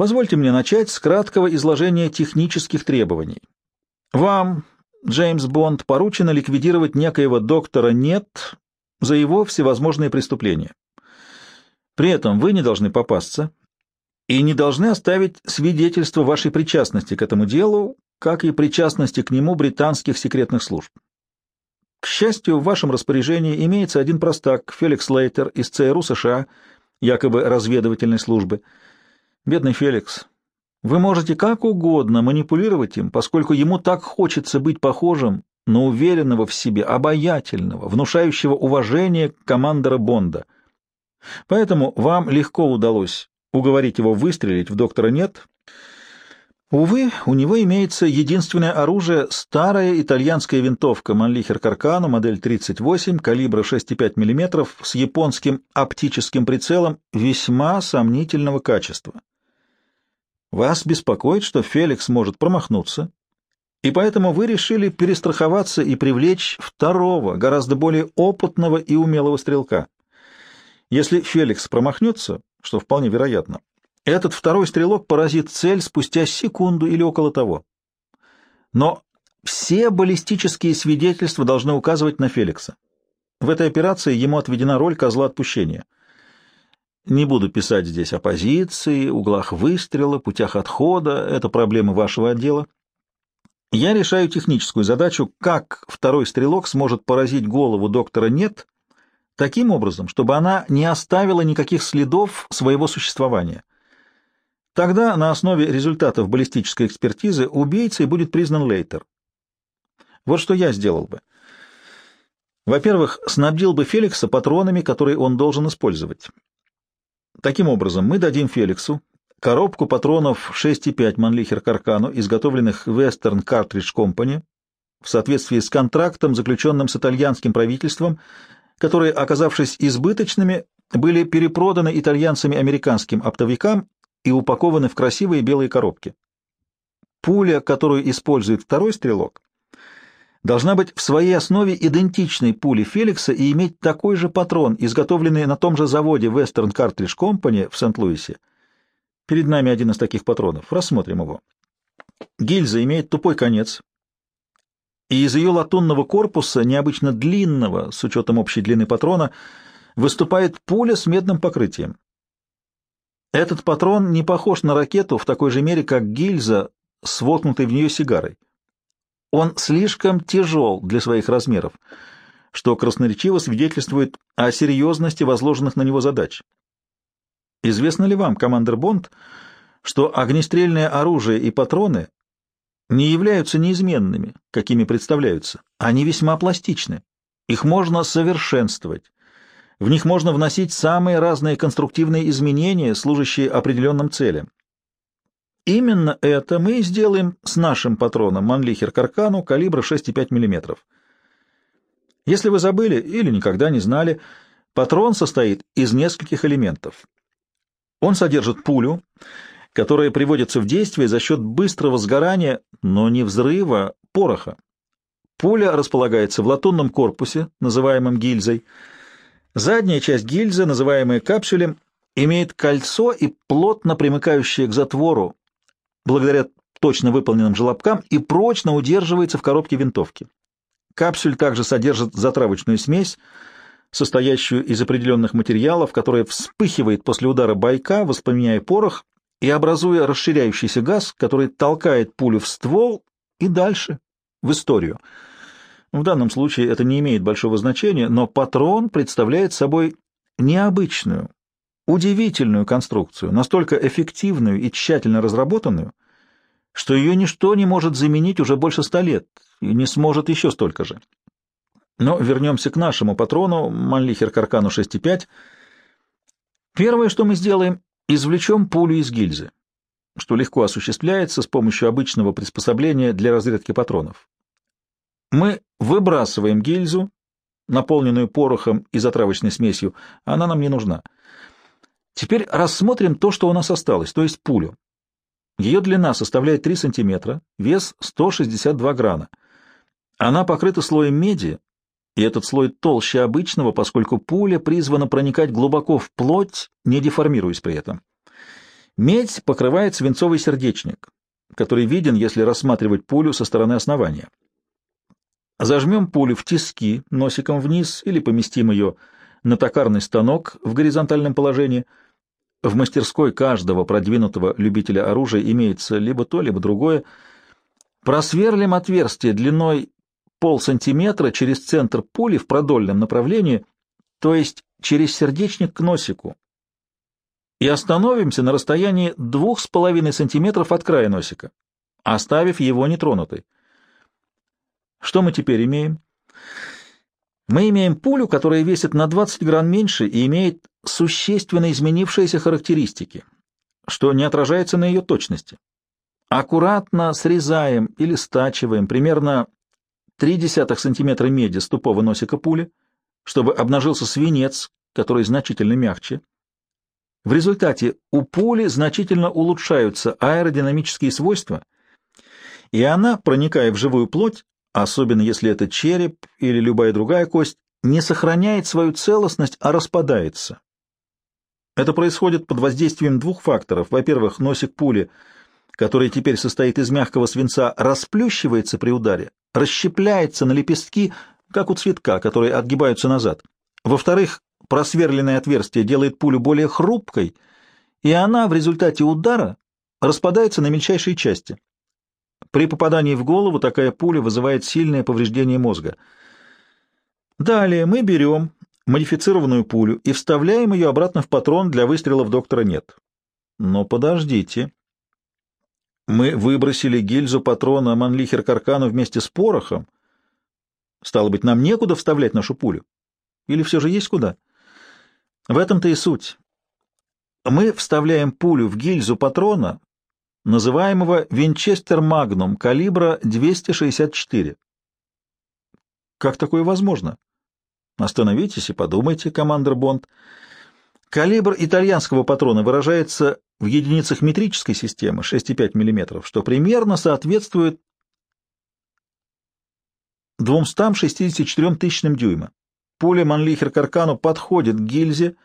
Позвольте мне начать с краткого изложения технических требований. Вам, Джеймс Бонд, поручено ликвидировать некоего доктора Нет за его всевозможные преступления. При этом вы не должны попасться и не должны оставить свидетельство вашей причастности к этому делу, как и причастности к нему британских секретных служб. К счастью, в вашем распоряжении имеется один простак, Феликс Лейтер из ЦРУ США, якобы разведывательной службы. Бедный Феликс, вы можете как угодно манипулировать им, поскольку ему так хочется быть похожим на уверенного в себе, обаятельного, внушающего уважение командора Бонда. Поэтому вам легко удалось уговорить его выстрелить в доктора Нет. Увы, у него имеется единственное оружие — старая итальянская винтовка Манлихер Каркану, модель 38, калибра 6,5 мм, с японским оптическим прицелом весьма сомнительного качества. Вас беспокоит, что Феликс может промахнуться, и поэтому вы решили перестраховаться и привлечь второго, гораздо более опытного и умелого стрелка. Если Феликс промахнется, что вполне вероятно, этот второй стрелок поразит цель спустя секунду или около того. Но все баллистические свидетельства должны указывать на Феликса. В этой операции ему отведена роль козла отпущения — не буду писать здесь о позиции, углах выстрела, путях отхода, это проблемы вашего отдела. Я решаю техническую задачу, как второй стрелок сможет поразить голову доктора Нет таким образом, чтобы она не оставила никаких следов своего существования. Тогда на основе результатов баллистической экспертизы убийцей будет признан Лейтер. Вот что я сделал бы. Во-первых, снабдил бы Феликса патронами, которые он должен использовать. Таким образом, мы дадим Феликсу коробку патронов 6,5 Манлихер Каркану, изготовленных Western Cartridge Company, в соответствии с контрактом, заключенным с итальянским правительством, которые, оказавшись избыточными, были перепроданы итальянцами американским оптовикам и упакованы в красивые белые коробки. Пуля, которую использует второй стрелок, должна быть в своей основе идентичной пуле Феликса и иметь такой же патрон, изготовленный на том же заводе Western Cartridge Company в Сент-Луисе. Перед нами один из таких патронов. Рассмотрим его. Гильза имеет тупой конец, и из ее латунного корпуса, необычно длинного, с учетом общей длины патрона, выступает пуля с медным покрытием. Этот патрон не похож на ракету в такой же мере, как гильза с воткнутой в нее сигарой. Он слишком тяжел для своих размеров, что красноречиво свидетельствует о серьезности возложенных на него задач. Известно ли вам, командир Бонд, что огнестрельное оружие и патроны не являются неизменными, какими представляются? Они весьма пластичны. Их можно совершенствовать. В них можно вносить самые разные конструктивные изменения, служащие определенным целям. Именно это мы и сделаем с нашим патроном Манлихер Каркану калибра 6,5 мм. Если вы забыли или никогда не знали, патрон состоит из нескольких элементов. Он содержит пулю, которая приводится в действие за счет быстрого сгорания, но не взрыва, пороха. Пуля располагается в латунном корпусе, называемом гильзой. Задняя часть гильзы, называемая капсулем, имеет кольцо и плотно примыкающее к затвору, благодаря точно выполненным желобкам и прочно удерживается в коробке винтовки. Капсуль также содержит затравочную смесь, состоящую из определенных материалов, которая вспыхивает после удара байка, воспламеняя порох и образуя расширяющийся газ, который толкает пулю в ствол и дальше, в историю. В данном случае это не имеет большого значения, но патрон представляет собой необычную, удивительную конструкцию, настолько эффективную и тщательно разработанную, что ее ничто не может заменить уже больше ста лет и не сможет еще столько же. Но вернемся к нашему патрону, Манлихер Каркану 6,5. Первое, что мы сделаем, извлечем пулю из гильзы, что легко осуществляется с помощью обычного приспособления для разрядки патронов. Мы выбрасываем гильзу, наполненную порохом и затравочной смесью, она нам не нужна. Теперь рассмотрим то, что у нас осталось, то есть пулю. Ее длина составляет 3 см, вес 162 грана. Она покрыта слоем меди, и этот слой толще обычного, поскольку пуля призвана проникать глубоко в плоть, не деформируясь при этом. Медь покрывает свинцовый сердечник, который виден, если рассматривать пулю со стороны основания. Зажмем пулю в тиски носиком вниз или поместим ее на токарный станок в горизонтальном положении. В мастерской каждого продвинутого любителя оружия имеется либо то, либо другое. Просверлим отверстие длиной полсантиметра через центр пули в продольном направлении, то есть через сердечник к носику, и остановимся на расстоянии 2,5 сантиметров от края носика, оставив его нетронутой. Что мы теперь имеем? Мы имеем пулю, которая весит на 20 грамм меньше и имеет существенно изменившиеся характеристики, что не отражается на ее точности. Аккуратно срезаем или стачиваем примерно 0,3 см меди с тупого носика пули, чтобы обнажился свинец, который значительно мягче. В результате у пули значительно улучшаются аэродинамические свойства, и она, проникая в живую плоть, особенно если это череп или любая другая кость, не сохраняет свою целостность, а распадается. Это происходит под воздействием двух факторов. Во-первых, носик пули, который теперь состоит из мягкого свинца, расплющивается при ударе, расщепляется на лепестки, как у цветка, которые отгибаются назад. Во-вторых, просверленное отверстие делает пулю более хрупкой, и она в результате удара распадается на мельчайшие части. При попадании в голову такая пуля вызывает сильное повреждение мозга. Далее мы берем модифицированную пулю и вставляем ее обратно в патрон для выстрелов доктора нет. Но подождите. Мы выбросили гильзу патрона Манлихер Каркану вместе с порохом. Стало быть, нам некуда вставлять нашу пулю? Или все же есть куда? В этом-то и суть. Мы вставляем пулю в гильзу патрона, называемого Винчестер Магнум калибра 264. Как такое возможно? Остановитесь и подумайте, командир Бонд. Калибр итальянского патрона выражается в единицах метрической системы 6,5 мм, что примерно соответствует 264 тысячным дюйма. Пуля Манлихер-Каркано подходит к гильзе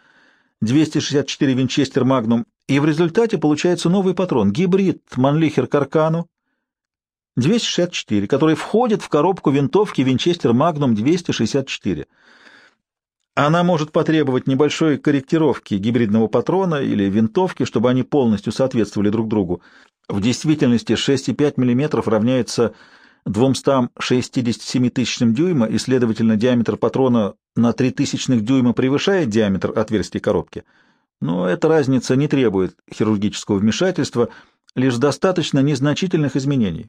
264 Винчестер Магнум и в результате получается новый патрон, гибрид Манлихер-Каркано 264, который входит в коробку винтовки Винчестер Магнум 264. Она может потребовать небольшой корректировки гибридного патрона или винтовки, чтобы они полностью соответствовали друг другу. В действительности 6,5 мм равняется 267 тысячным дюйма, и, следовательно, диаметр патрона на 3 тысячных дюйма превышает диаметр отверстия коробки — но эта разница не требует хирургического вмешательства, лишь достаточно незначительных изменений.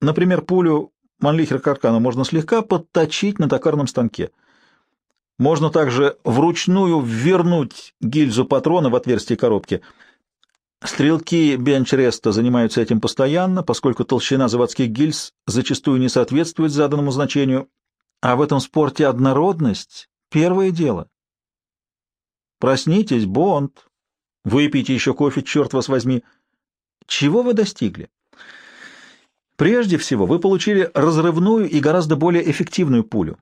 Например, пулю Манлихер Каркана можно слегка подточить на токарном станке. Можно также вручную ввернуть гильзу патрона в отверстие коробки. Стрелки бенч-реста занимаются этим постоянно, поскольку толщина заводских гильз зачастую не соответствует заданному значению, а в этом спорте однородность — первое дело. Проснитесь, Бонд. Выпейте еще кофе, черт вас возьми. Чего вы достигли? Прежде всего, вы получили разрывную и гораздо более эффективную пулю.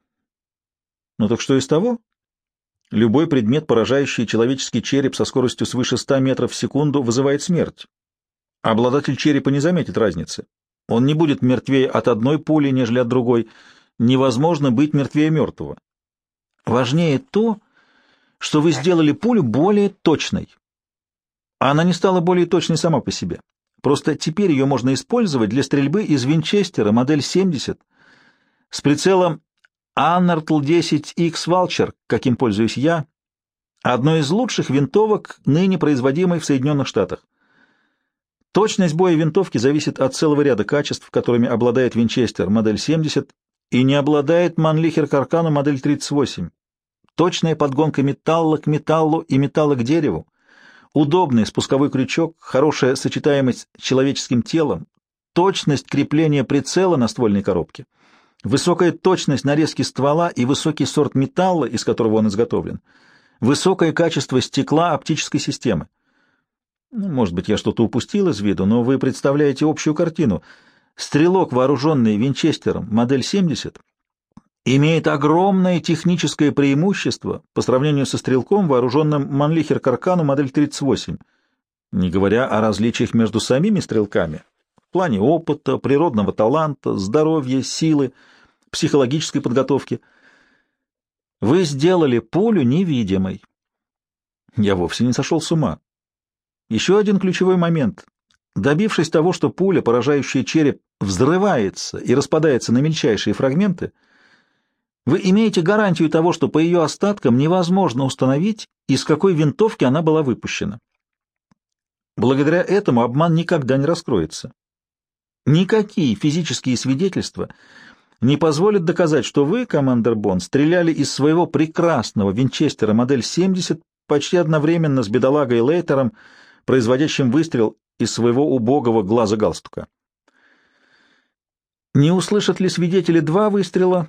Ну так что из того? Любой предмет, поражающий человеческий череп со скоростью свыше 100 метров в секунду, вызывает смерть. Обладатель черепа не заметит разницы. Он не будет мертвее от одной пули, нежели от другой. Невозможно быть мертвее мертвого. Важнее то, что вы сделали пулю более точной. Она не стала более точной сама по себе. Просто теперь ее можно использовать для стрельбы из Винчестера модель 70 с прицелом Anartl 10X Vulture, каким пользуюсь я, одной из лучших винтовок, ныне производимой в Соединенных Штатах. Точность боя винтовки зависит от целого ряда качеств, которыми обладает Винчестер модель 70 и не обладает Манлихер Каркану модель 38 точная подгонка металла к металлу и металла к дереву, удобный спусковой крючок, хорошая сочетаемость с человеческим телом, точность крепления прицела на ствольной коробке, высокая точность нарезки ствола и высокий сорт металла, из которого он изготовлен, высокое качество стекла оптической системы. Ну, может быть, я что-то упустил из виду, но вы представляете общую картину. Стрелок, вооруженный винчестером, модель 70, имеет огромное техническое преимущество по сравнению со стрелком, вооруженным Манлихер Каркану модель 38. не говоря о различиях между самими стрелками в плане опыта, природного таланта, здоровья, силы, психологической подготовки. Вы сделали пулю невидимой. Я вовсе не сошел с ума. Еще один ключевой момент. Добившись того, что пуля, поражающая череп, взрывается и распадается на мельчайшие фрагменты, вы имеете гарантию того, что по ее остаткам невозможно установить, из какой винтовки она была выпущена. Благодаря этому обман никогда не раскроется. Никакие физические свидетельства не позволят доказать, что вы, командир Бон, стреляли из своего прекрасного винчестера модель 70 почти одновременно с бедолагой Лейтером, производящим выстрел из своего убогого глаза галстука. Не услышат ли свидетели два выстрела,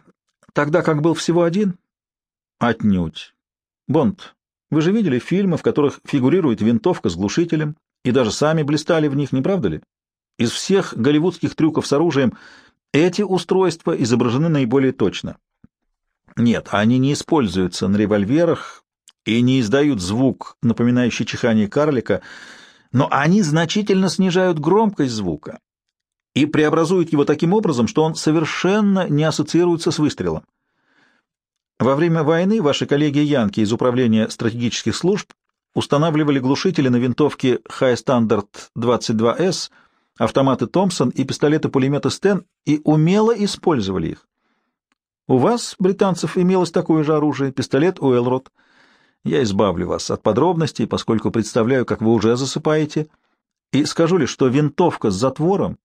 тогда как был всего один? Отнюдь. Бонд, вы же видели фильмы, в которых фигурирует винтовка с глушителем, и даже сами блистали в них, не правда ли? Из всех голливудских трюков с оружием эти устройства изображены наиболее точно. Нет, они не используются на револьверах и не издают звук, напоминающий чихание карлика, но они значительно снижают громкость звука и преобразуют его таким образом, что он совершенно не ассоциируется с выстрелом. Во время войны ваши коллеги Янки из Управления стратегических служб устанавливали глушители на винтовки High Standard 22S автоматы Томпсон и пистолеты-пулеметы Стен и умело использовали их. У вас, британцев, имелось такое же оружие, пистолет Уэлрот. Я избавлю вас от подробностей, поскольку представляю, как вы уже засыпаете, и скажу лишь, что винтовка с затвором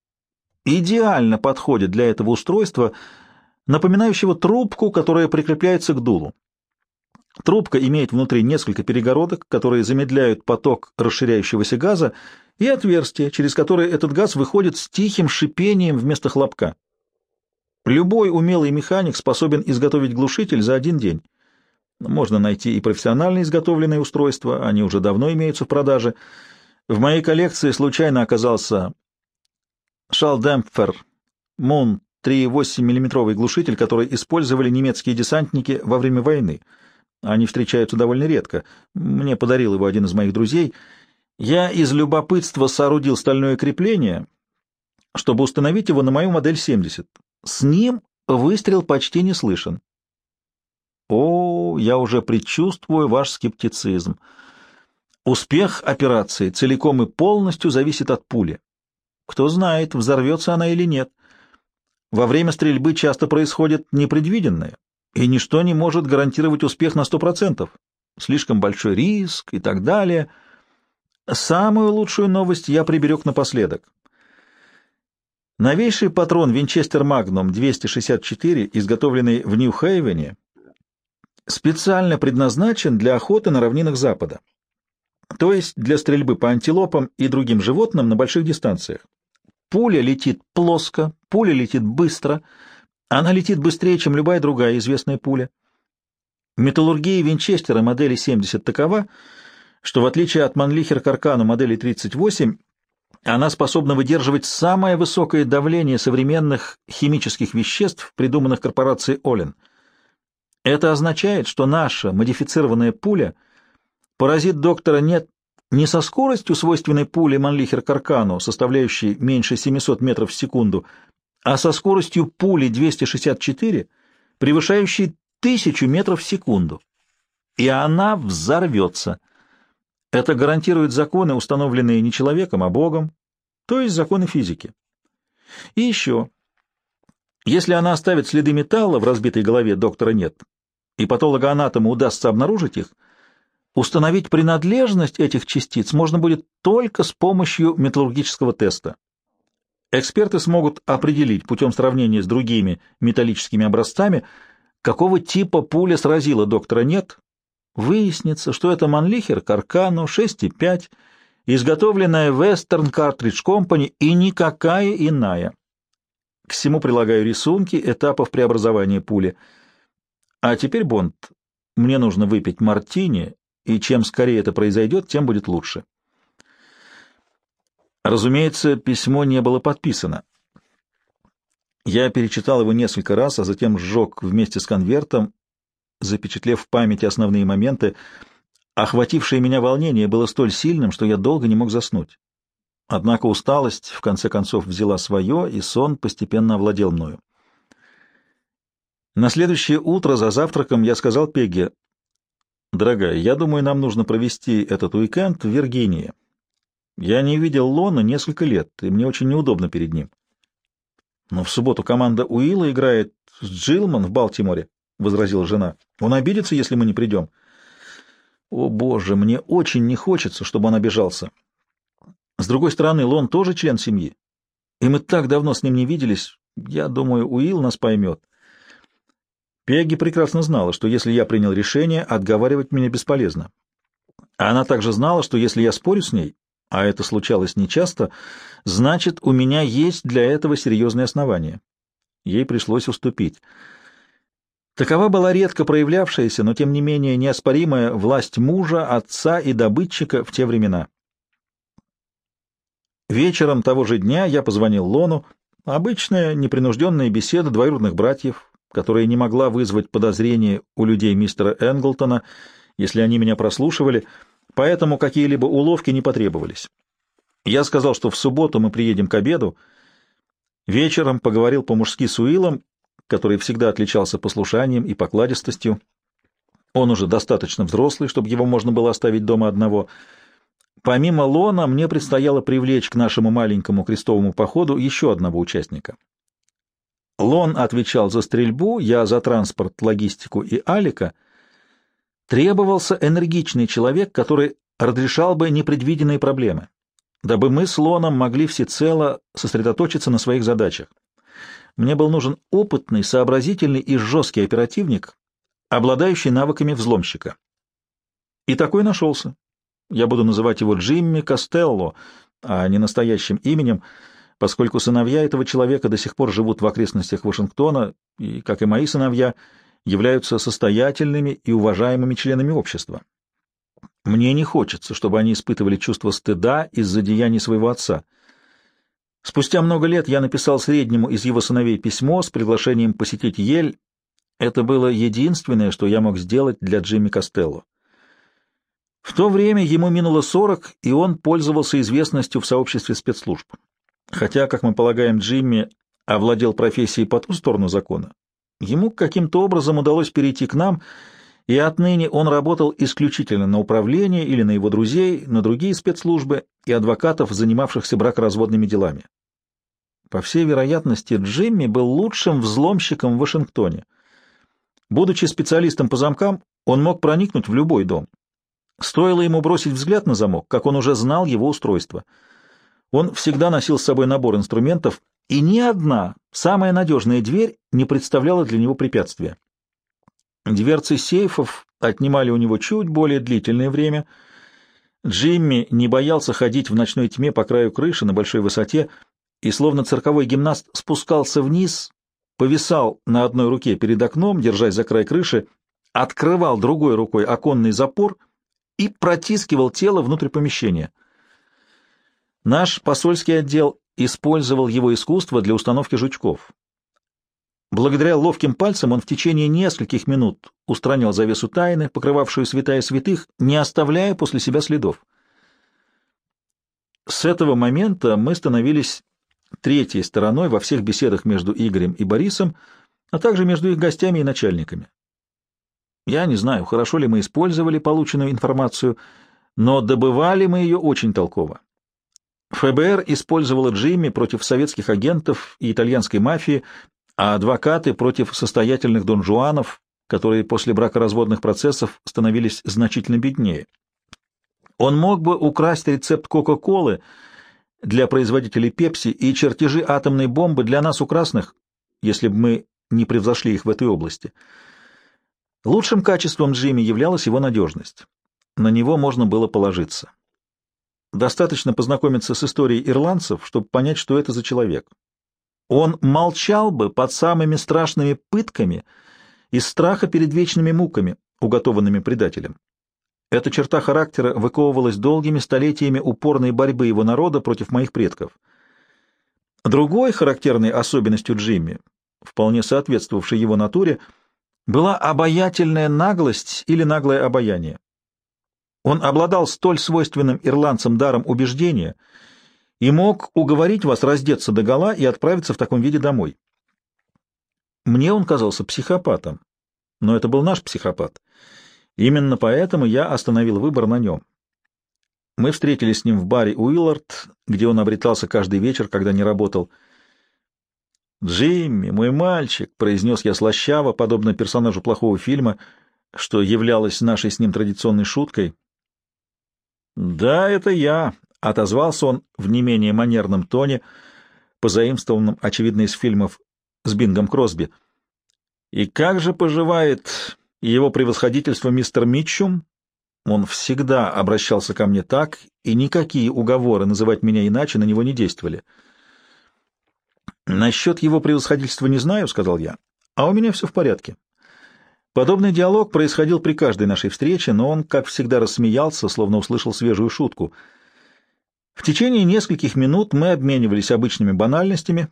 идеально подходит для этого устройства, напоминающего трубку, которая прикрепляется к дулу. Трубка имеет внутри несколько перегородок, которые замедляют поток расширяющегося газа, и отверстие, через которое этот газ выходит с тихим шипением вместо хлопка. Любой умелый механик способен изготовить глушитель за один день. Можно найти и профессионально изготовленные устройства, они уже давно имеются в продаже. В моей коллекции случайно оказался Шалдемпфер Мун 3,8 мм глушитель, который использовали немецкие десантники во время войны. Они встречаются довольно редко. Мне подарил его один из моих друзей — я из любопытства соорудил стальное крепление, чтобы установить его на мою модель 70. С ним выстрел почти не слышен. О, я уже предчувствую ваш скептицизм. Успех операции целиком и полностью зависит от пули. Кто знает, взорвется она или нет. Во время стрельбы часто происходит непредвиденное, и ничто не может гарантировать успех на сто процентов. Слишком большой риск и так далее — Самую лучшую новость я приберег напоследок. Новейший патрон Винчестер Магнум 264, изготовленный в Нью-Хейвене, специально предназначен для охоты на равнинах Запада, то есть для стрельбы по антилопам и другим животным на больших дистанциях. Пуля летит плоско, пуля летит быстро, она летит быстрее, чем любая другая известная пуля. Металлургия Винчестера модели 70 такова — что в отличие от Манлихер Каркану модели 38, она способна выдерживать самое высокое давление современных химических веществ, придуманных корпорацией Олен. Это означает, что наша модифицированная пуля поразит доктора нет не со скоростью, свойственной пуле Манлихер Каркану, составляющей меньше 700 метров в секунду, а со скоростью пули 264, превышающей 1000 метров в секунду. И она взорвется. Это гарантирует законы, установленные не человеком, а Богом, то есть законы физики. И еще, если она оставит следы металла в разбитой голове доктора нет, и патологоанатому удастся обнаружить их, установить принадлежность этих частиц можно будет только с помощью металлургического теста. Эксперты смогут определить путем сравнения с другими металлическими образцами, какого типа пуля сразила доктора нет, Выяснится, что это Манлихер Каркано 6,5, изготовленная Western Cartridge Company и никакая иная. К всему прилагаю рисунки этапов преобразования пули. А теперь, Бонд, мне нужно выпить мартини, и чем скорее это произойдет, тем будет лучше. Разумеется, письмо не было подписано. Я перечитал его несколько раз, а затем сжег вместе с конвертом запечатлев в памяти основные моменты. Охватившее меня волнение было столь сильным, что я долго не мог заснуть. Однако усталость, в конце концов, взяла свое, и сон постепенно овладел мною. На следующее утро за завтраком я сказал Пегге, «Дорогая, я думаю, нам нужно провести этот уикенд в Виргинии. Я не видел Лона несколько лет, и мне очень неудобно перед ним». «Но в субботу команда Уилла играет с Джилман в Балтиморе», — возразила жена. «Он обидится, если мы не придем». «О, боже, мне очень не хочется, чтобы он обижался». С другой стороны, Лон тоже член семьи, и мы так давно с ним не виделись. Я думаю, Уилл нас поймет. Пегги прекрасно знала, что если я принял решение, отговаривать меня бесполезно. Она также знала, что если я спорю с ней, а это случалось нечасто, значит, у меня есть для этого серьезные основания. Ей пришлось уступить. Такова была редко проявлявшаяся, но тем не менее неоспоримая власть мужа, отца и добытчика в те времена. Вечером того же дня я позвонил Лону. Обычная непринужденная беседа двоюродных братьев, которая не могла вызвать подозрения у людей мистера Энглтона, если они меня прослушивали, поэтому какие-либо уловки не потребовались. Я сказал, что в субботу мы приедем к обеду. Вечером поговорил по-мужски с Уиллом, который всегда отличался послушанием и покладистостью. Он уже достаточно взрослый, чтобы его можно было оставить дома одного — Помимо Лона, мне предстояло привлечь к нашему маленькому крестовому походу еще одного участника. Лон отвечал за стрельбу, я за транспорт, логистику и Алика. Требовался энергичный человек, который разрешал бы непредвиденные проблемы, дабы мы с Лоном могли всецело сосредоточиться на своих задачах. Мне был нужен опытный, сообразительный и жесткий оперативник, обладающий навыками взломщика. И такой нашелся. Я буду называть его Джимми Костелло, а не настоящим именем, поскольку сыновья этого человека до сих пор живут в окрестностях Вашингтона и, как и мои сыновья, являются состоятельными и уважаемыми членами общества. Мне не хочется, чтобы они испытывали чувство стыда из-за деяний своего отца. Спустя много лет я написал среднему из его сыновей письмо с приглашением посетить Ель. Это было единственное, что я мог сделать для Джимми Костелло. В то время ему минуло 40, и он пользовался известностью в сообществе спецслужб. Хотя, как мы полагаем, Джимми овладел профессией по ту сторону закона, ему каким-то образом удалось перейти к нам, и отныне он работал исключительно на управление или на его друзей, на другие спецслужбы и адвокатов, занимавшихся бракоразводными делами. По всей вероятности, Джимми был лучшим взломщиком в Вашингтоне. Будучи специалистом по замкам, он мог проникнуть в любой дом. Стоило ему бросить взгляд на замок, как он уже знал его устройство. Он всегда носил с собой набор инструментов, и ни одна, самая надежная дверь, не представляла для него препятствия. Дверцы сейфов отнимали у него чуть более длительное время. Джимми не боялся ходить в ночной тьме по краю крыши на большой высоте и, словно цирковой гимнаст, спускался вниз, повисал на одной руке перед окном, держась за край крыши, открывал другой рукой оконный запор и протискивал тело внутрь помещения. Наш посольский отдел использовал его искусство для установки жучков. Благодаря ловким пальцам он в течение нескольких минут устранял завесу тайны, покрывавшую святая святых, не оставляя после себя следов. С этого момента мы становились третьей стороной во всех беседах между Игорем и Борисом, а также между их гостями и начальниками. Я не знаю, хорошо ли мы использовали полученную информацию, но добывали мы ее очень толково. ФБР использовало Джимми против советских агентов и итальянской мафии, а адвокаты против состоятельных донжуанов, которые после бракоразводных процессов становились значительно беднее. Он мог бы украсть рецепт Кока-Колы для производителей Пепси и чертежи атомной бомбы для нас у красных, если бы мы не превзошли их в этой области. Лучшим качеством Джимми являлась его надежность. На него можно было положиться. Достаточно познакомиться с историей ирландцев, чтобы понять, что это за человек. Он молчал бы под самыми страшными пытками из страха перед вечными муками, уготованными предателем. Эта черта характера выковывалась долгими столетиями упорной борьбы его народа против моих предков. Другой характерной особенностью Джимми, вполне соответствовавшей его натуре, — была обаятельная наглость или наглое обаяние. Он обладал столь свойственным ирландцам даром убеждения и мог уговорить вас раздеться догола и отправиться в таком виде домой. Мне он казался психопатом, но это был наш психопат. Именно поэтому я остановил выбор на нем. Мы встретились с ним в баре Уиллард, где он обретался каждый вечер, когда не работал. «Джимми, мой мальчик», — произнес я слащаво, подобно персонажу плохого фильма, что являлось нашей с ним традиционной шуткой. «Да, это я», — отозвался он в не менее манерном тоне, позаимствованном, очевидно, из фильмов с Бингом Кросби. «И как же поживает его превосходительство мистер Митчум?» Он всегда обращался ко мне так, и никакие уговоры называть меня иначе на него не действовали. «Насчет его превосходительства не знаю», — сказал я, — «а у меня все в порядке». Подобный диалог происходил при каждой нашей встрече, но он, как всегда, рассмеялся, словно услышал свежую шутку. В течение нескольких минут мы обменивались обычными банальностями,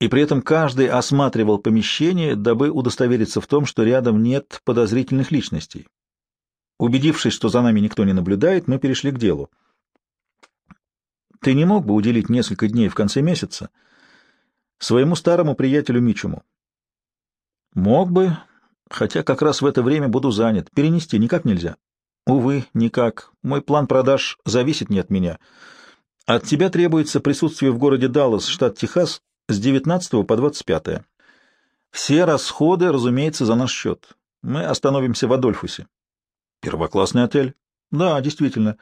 и при этом каждый осматривал помещение, дабы удостовериться в том, что рядом нет подозрительных личностей. Убедившись, что за нами никто не наблюдает, мы перешли к делу. Ты не мог бы уделить несколько дней в конце месяца своему старому приятелю Мичуму? Мог бы, хотя как раз в это время буду занят. Перенести никак нельзя. Увы, никак. Мой план продаж зависит не от меня. От тебя требуется присутствие в городе Даллас, штат Техас, с 19 по 25. Все расходы, разумеется, за наш счет. Мы остановимся в Адольфусе. Первоклассный отель? Да, действительно.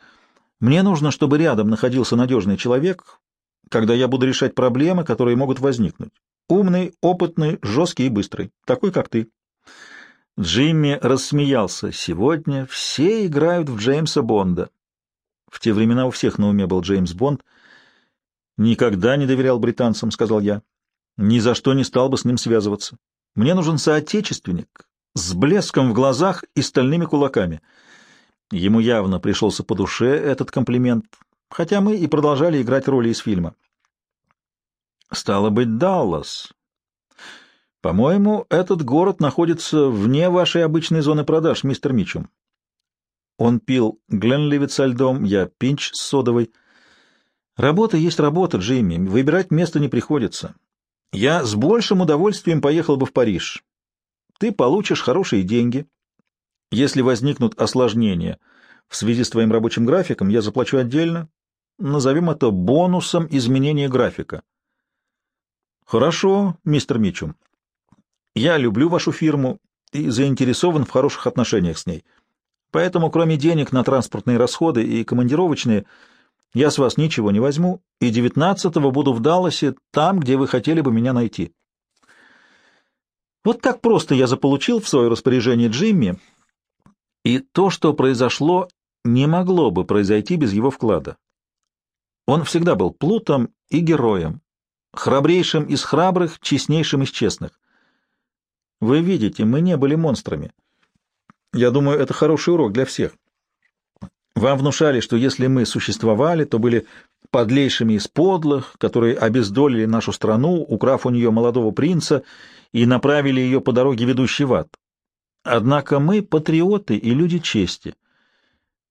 Мне нужно, чтобы рядом находился надежный человек, когда я буду решать проблемы, которые могут возникнуть. Умный, опытный, жесткий и быстрый. Такой, как ты. Джимми рассмеялся. Сегодня все играют в Джеймса Бонда. В те времена у всех на уме был Джеймс Бонд. Никогда не доверял британцам, сказал я. Ни за что не стал бы с ним связываться. Мне нужен соотечественник, с блеском в глазах и стальными кулаками. Ему явно пришелся по душе этот комплимент, хотя мы и продолжали играть роли из фильма. Стало быть, Даллас. По-моему, этот город находится вне вашей обычной зоны продаж, мистер Мичум. Он пил Гленливит со льдом, я пинч с содовой. Работа есть работа, Джимми, выбирать место не приходится. Я с большим удовольствием поехал бы в Париж. Ты получишь хорошие деньги. Если возникнут осложнения в связи с твоим рабочим графиком, я заплачу отдельно. Назовем это бонусом изменения графика. Хорошо, мистер Мичум. Я люблю вашу фирму и заинтересован в хороших отношениях с ней. Поэтому, кроме денег на транспортные расходы и командировочные, я с вас ничего не возьму, и девятнадцатого буду в Далласе, там, где вы хотели бы меня найти. Вот так просто я заполучил в свое распоряжение Джимми, и то, что произошло, не могло бы произойти без его вклада. Он всегда был плутом и героем, храбрейшим из храбрых, честнейшим из честных. Вы видите, мы не были монстрами. Я думаю, это хороший урок для всех. Вам внушали, что если мы существовали, то были подлейшими из подлых, которые обездолили нашу страну, украв у нее молодого принца и направили ее по дороге, ведущей в ад. Однако мы патриоты и люди чести.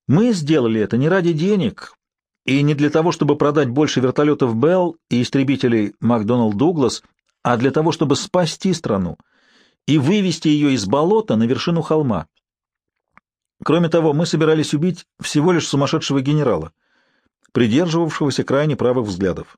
Мы сделали это не ради денег и не для того, чтобы продать больше вертолетов Белл и истребителей Макдоналд Дуглас, а для того, чтобы спасти страну и вывести ее из болота на вершину холма. Кроме того, мы собирались убить всего лишь сумасшедшего генерала, придерживавшегося крайне правых взглядов.